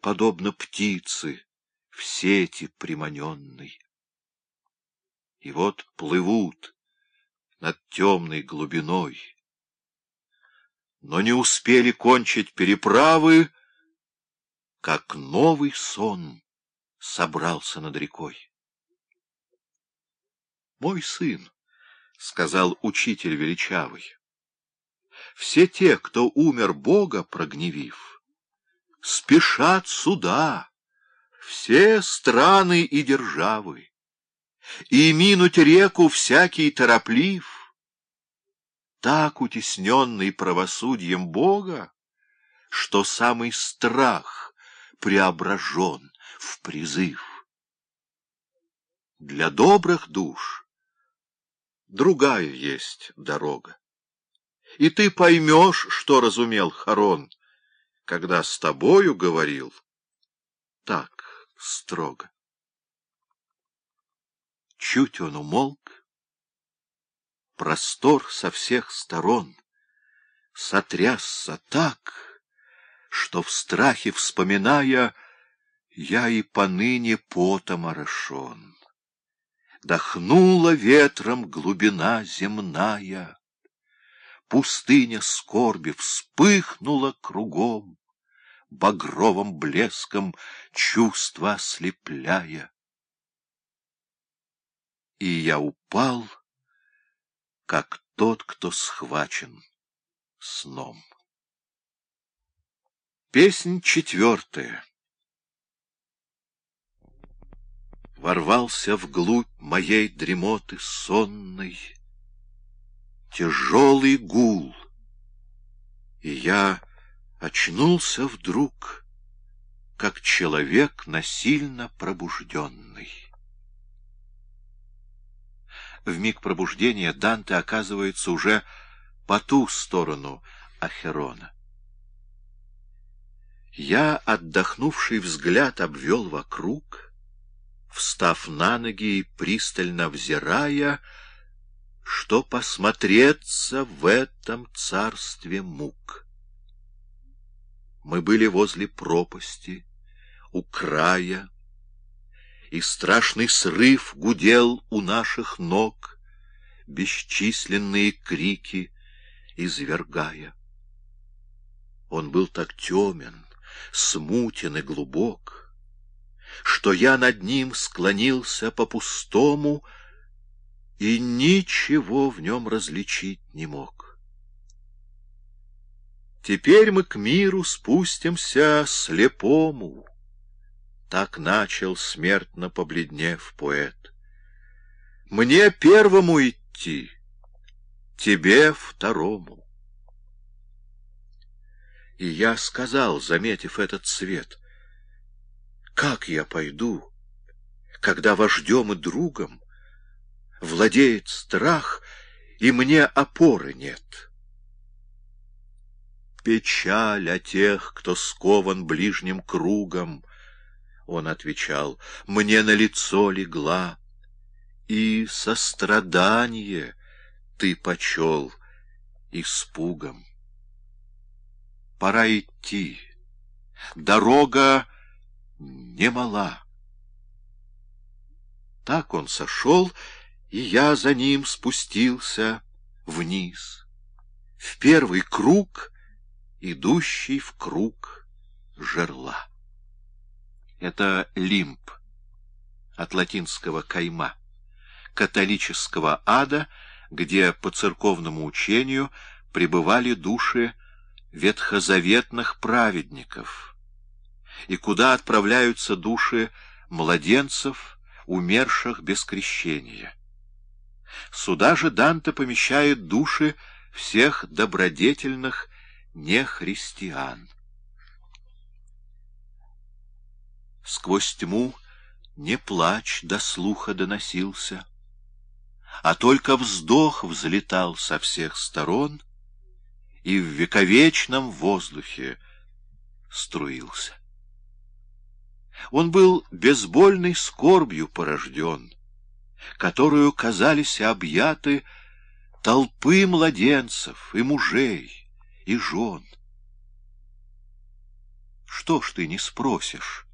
подобно птице, в сети приманенной. И вот плывут над темной глубиной. Но не успели кончить переправы, как новый сон собрался над рекой. «Мой сын», — сказал учитель величавый, — «все те, кто умер Бога прогневив, спешат сюда, все страны и державы, и минуть реку всякий тороплив, так утесненный правосудием Бога, что самый страх преображен в призыв. Для добрых душ другая есть дорога. И ты поймешь, что разумел Харон, когда с тобою говорил так строго. Чуть он умолк, простор со всех сторон сотрясся так, что в страхе вспоминая, я и поныне потом орошен. Дохнула ветром глубина земная, Пустыня скорби вспыхнула кругом, Багровым блеском чувства ослепляя. И я упал, как тот, кто схвачен сном. Песнь четвертая ворвался вглубь моей дремоты сонной тяжелый гул, и я очнулся вдруг, как человек насильно пробужденный. В миг пробуждения Данте оказывается уже по ту сторону Ахерона. Я, отдохнувший взгляд, обвел вокруг — встав на ноги и пристально взирая, что посмотреться в этом царстве мук. Мы были возле пропасти, у края, и страшный срыв гудел у наших ног, бесчисленные крики извергая. Он был так темен, смутен и глубок, что я над ним склонился по-пустому и ничего в нем различить не мог. Теперь мы к миру спустимся слепому, так начал смертно побледнев поэт. Мне первому идти, тебе второму. И я сказал, заметив этот свет — как я пойду, когда вождем и другом владеет страх, и мне опоры нет? Печаль о тех, кто скован ближним кругом, он отвечал, мне на лицо легла, и сострадание ты почел испугом. Пора идти, дорога немала. Так он сошел, и я за ним спустился вниз, в первый круг, идущий в круг жерла. Это лимб от латинского «кайма», католического ада, где по церковному учению пребывали души ветхозаветных праведников — и куда отправляются души младенцев, умерших без крещения. Сюда же Данте помещает души всех добродетельных нехристиан. Сквозь тьму не плач до слуха доносился, а только вздох взлетал со всех сторон и в вековечном воздухе струился. Он был безбольной скорбью порожден, которую казались объяты толпы младенцев и мужей и жен. Что ж ты не спросишь?